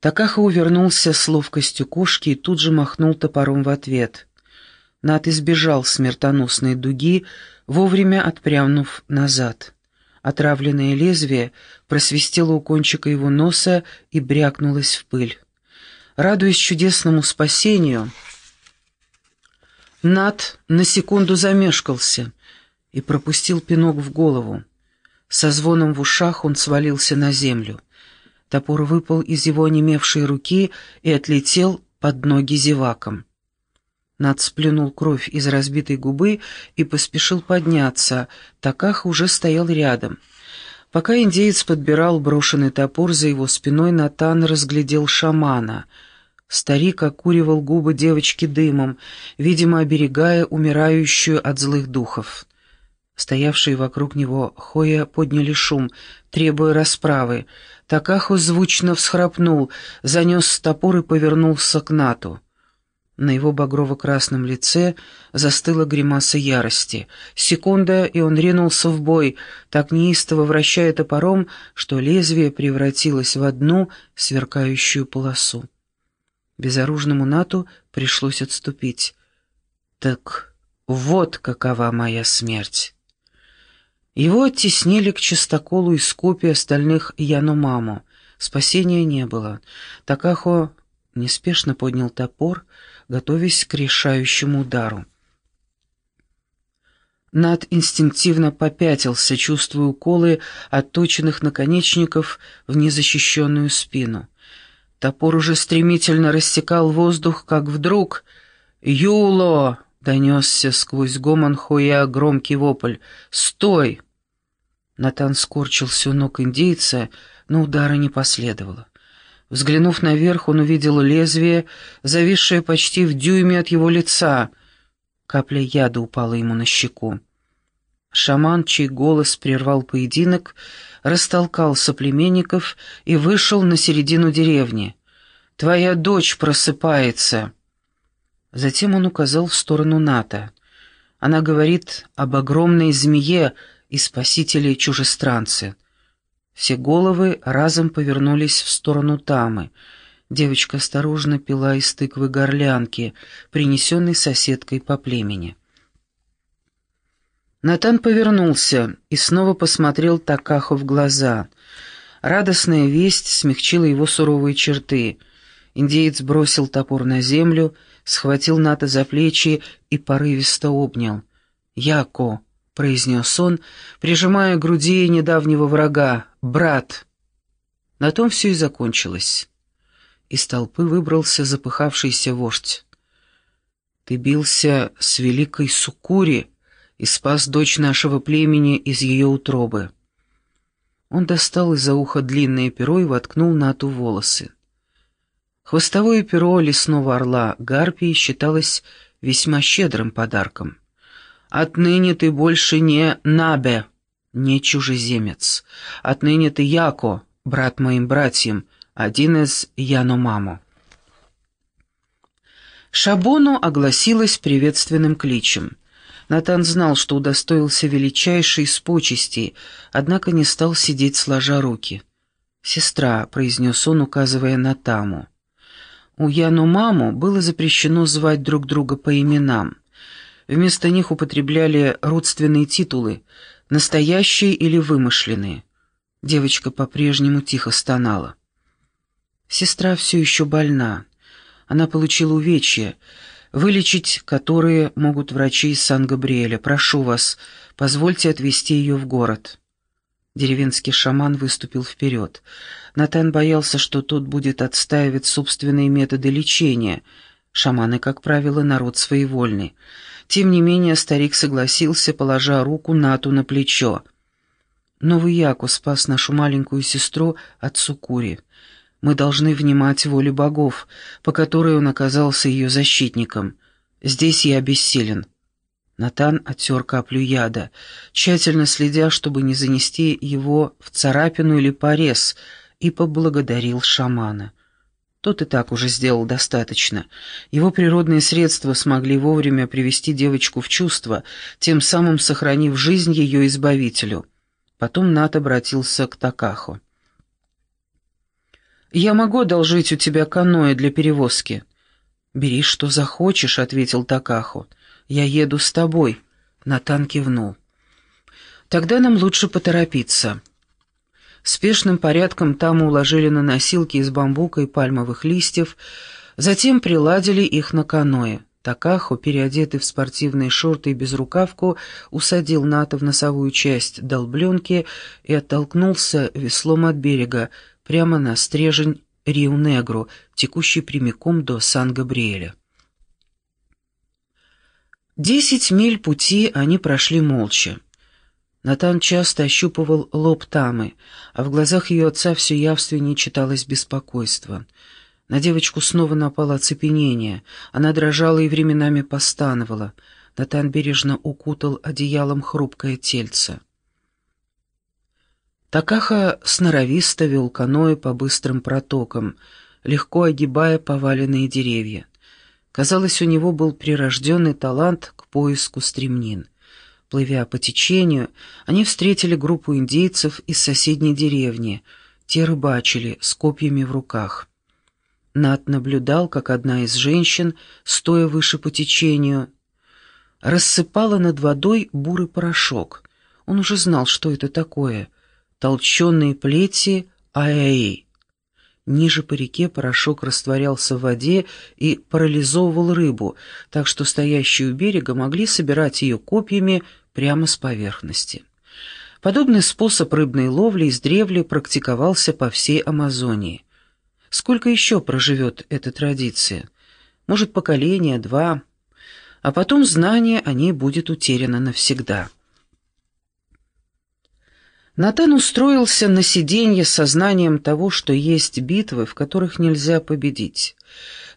Такаха увернулся с ловкостью кошки и тут же махнул топором в ответ. Нат избежал смертоносной дуги, вовремя отпрянув назад. Отравленное лезвие просвистело у кончика его носа и брякнулось в пыль. Радуясь чудесному спасению, Нат на секунду замешкался и пропустил пинок в голову. Со звоном в ушах он свалился на землю. Топор выпал из его онемевшей руки и отлетел под ноги зевакам. Над сплюнул кровь из разбитой губы и поспешил подняться. Таках уже стоял рядом. Пока индеец подбирал брошенный топор за его спиной, Натан разглядел шамана. Старик окуривал губы девочки дымом, видимо, оберегая умирающую от злых духов. Стоявшие вокруг него Хоя подняли шум, требуя расправы. Такахо звучно всхрапнул, занес топор и повернулся к Нату. На его багрово-красном лице застыла гримаса ярости. Секунда, и он ринулся в бой, так неистово вращая топором, что лезвие превратилось в одну сверкающую полосу. Безоружному Нату пришлось отступить. «Так вот какова моя смерть!» Его оттеснили к чистоколу из копий остальных Яномаму. Спасения не было. Такахо неспешно поднял топор, готовясь к решающему удару. Над инстинктивно попятился, чувствуя уколы отточенных наконечников в незащищенную спину. Топор уже стремительно рассекал воздух, как вдруг «Юло!» — донесся сквозь гомон Хуя громкий вопль. «Стой!» Натан скорчился у ног индейца, но удара не последовало. Взглянув наверх, он увидел лезвие, зависшее почти в дюйме от его лица. Капля яда упала ему на щеку. Шаман, чей голос прервал поединок, растолкал соплеменников и вышел на середину деревни. «Твоя дочь просыпается!» Затем он указал в сторону Ната. Она говорит об огромной змее и спасителе-чужестранце — все головы разом повернулись в сторону Тамы. Девочка осторожно пила из тыквы горлянки, принесенной соседкой по племени. Натан повернулся и снова посмотрел Такаху в глаза. Радостная весть смягчила его суровые черты. Индеец бросил топор на землю, схватил Ната за плечи и порывисто обнял. «Яко!» Произнес он, прижимая к груди недавнего врага. «Брат!» На том все и закончилось. Из толпы выбрался запыхавшийся вождь. «Ты бился с великой Сукури и спас дочь нашего племени из ее утробы». Он достал из-за уха длинное перо и воткнул Нату волосы. Хвостовое перо лесного орла Гарпии считалось весьма щедрым подарком. Отныне ты больше не Набе, не чужеземец. Отныне ты Яко, брат моим братьям, один из Яномамо». Шабону огласилась приветственным кличем. Натан знал, что удостоился величайшей из почестей, однако не стал сидеть сложа руки. «Сестра», — произнес он, указывая на Таму. У Яномаму было запрещено звать друг друга по именам. Вместо них употребляли родственные титулы, настоящие или вымышленные. Девочка по-прежнему тихо стонала. Сестра все еще больна. Она получила увечья, вылечить которые могут врачи из Сан-Габриэля. Прошу вас, позвольте отвезти ее в город». Деревенский шаман выступил вперед. Натан боялся, что тот будет отстаивать собственные методы лечения. Шаманы, как правило, народ своевольный. Тем не менее старик согласился, положа руку Нату на плечо. «Новый Яку спас нашу маленькую сестру от Сукури. Мы должны внимать воле богов, по которой он оказался ее защитником. Здесь я бессилен». Натан оттер каплю яда, тщательно следя, чтобы не занести его в царапину или порез, и поблагодарил шамана. Тот и так уже сделал достаточно. Его природные средства смогли вовремя привести девочку в чувство, тем самым сохранив жизнь ее избавителю. Потом Нат обратился к Такаху. «Я могу одолжить у тебя каноэ для перевозки?» «Бери, что захочешь», — ответил Такахо. «Я еду с тобой», — Натан кивнул. «Тогда нам лучше поторопиться». Спешным порядком там уложили на носилки из бамбука и пальмовых листьев, затем приладили их на каноэ. Такахо, переодетый в спортивные шорты и безрукавку, усадил Ната в носовую часть долбленки и оттолкнулся веслом от берега, прямо на стрежень Риу-Негру, текущий прямиком до Сан-Габриэля. Десять миль пути они прошли молча. Натан часто ощупывал лоб Тамы, а в глазах ее отца все явственнее читалось беспокойство — на девочку снова напало оцепенение. Она дрожала и временами постановала. Натан бережно укутал одеялом хрупкое тельце. Такаха сноровисто вел каноэ по быстрым протокам, легко огибая поваленные деревья. Казалось, у него был прирожденный талант к поиску стремнин. Плывя по течению, они встретили группу индейцев из соседней деревни. Те рыбачили с копьями в руках. Нат наблюдал, как одна из женщин, стоя выше по течению, рассыпала над водой бурый порошок. Он уже знал, что это такое. Толченые плети АЭИ. Ниже по реке порошок растворялся в воде и парализовывал рыбу, так что стоящие у берега могли собирать ее копьями прямо с поверхности. Подобный способ рыбной ловли издревле практиковался по всей Амазонии. Сколько еще проживет эта традиция? Может, поколение, два, а потом знание о ней будет утеряно навсегда. Натан устроился на сиденье с сознанием того, что есть битвы, в которых нельзя победить.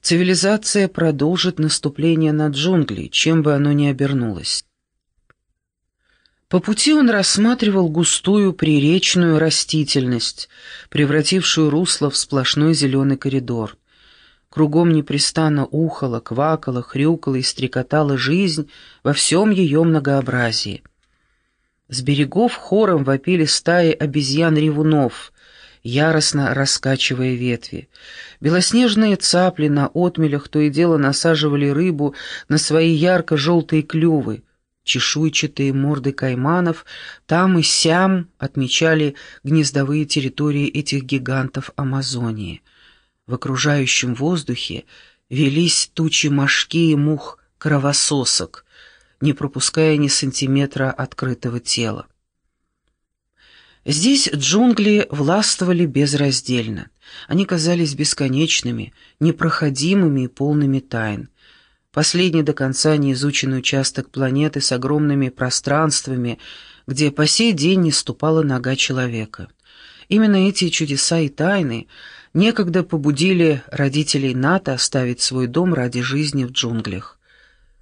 Цивилизация продолжит наступление на джунгли, чем бы оно ни обернулось. По пути он рассматривал густую приречную растительность, превратившую русло в сплошной зеленый коридор. Кругом непрестанно ухала, квакала, хрюкала и стрекотала жизнь во всем ее многообразии. С берегов хором вопили стаи обезьян-ревунов, яростно раскачивая ветви. Белоснежные цапли на отмелях то и дело насаживали рыбу на свои ярко-желтые клювы — Чешуйчатые морды кайманов там и сям отмечали гнездовые территории этих гигантов Амазонии. В окружающем воздухе велись тучи мошки и мух кровососок, не пропуская ни сантиметра открытого тела. Здесь джунгли властвовали безраздельно. Они казались бесконечными, непроходимыми и полными тайн. Последний до конца неизученный участок планеты с огромными пространствами, где по сей день не ступала нога человека. Именно эти чудеса и тайны некогда побудили родителей НАТО оставить свой дом ради жизни в джунглях.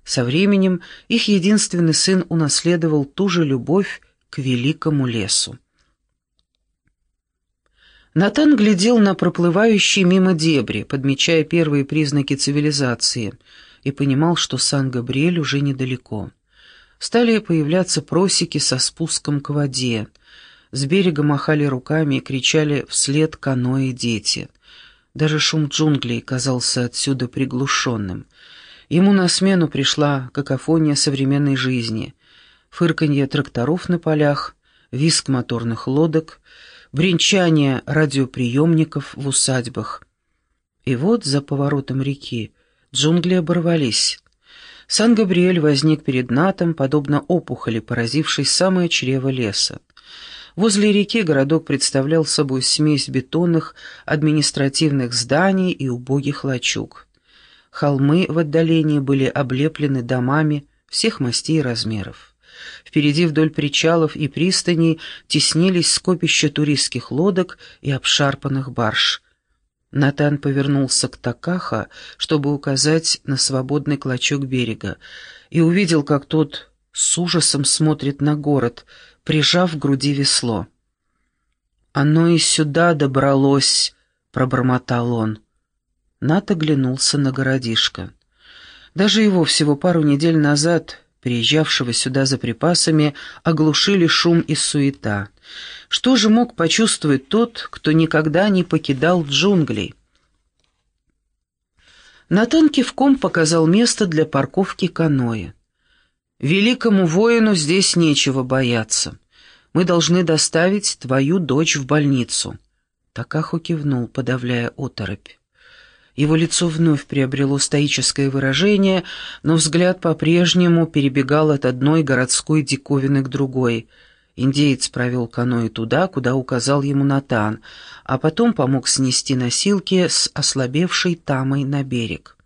Со временем их единственный сын унаследовал ту же любовь к великому лесу. Натан глядел на проплывающие мимо дебри, подмечая первые признаки цивилизации — и понимал, что Сан-Габриэль уже недалеко. Стали появляться просеки со спуском к воде. С берега махали руками и кричали вслед каноэ дети. Даже шум джунглей казался отсюда приглушенным. Ему на смену пришла какофония современной жизни. Фырканье тракторов на полях, виск моторных лодок, бренчание радиоприемников в усадьбах. И вот за поворотом реки Джунгли оборвались. Сан-Габриэль возник перед Натом, подобно опухоли, поразившей самое чрево леса. Возле реки городок представлял собой смесь бетонных административных зданий и убогих лачуг. Холмы в отдалении были облеплены домами всех мастей и размеров. Впереди вдоль причалов и пристаней теснились скопища туристских лодок и обшарпанных барж – Натан повернулся к Такаха, чтобы указать на свободный клочок берега, и увидел, как тот с ужасом смотрит на город, прижав к груди весло. «Оно и сюда добралось», — пробормотал он. Нат оглянулся на городишко. Даже его всего пару недель назад, приезжавшего сюда за припасами, оглушили шум и суета — Что же мог почувствовать тот, кто никогда не покидал джунглей? Натан кивком показал место для парковки каноэ. «Великому воину здесь нечего бояться. Мы должны доставить твою дочь в больницу». Такаху кивнул, подавляя оторопь. Его лицо вновь приобрело стоическое выражение, но взгляд по-прежнему перебегал от одной городской диковины к другой — Индеец провел каноэ туда, куда указал ему Натан, а потом помог снести носилки с ослабевшей тамой на берег.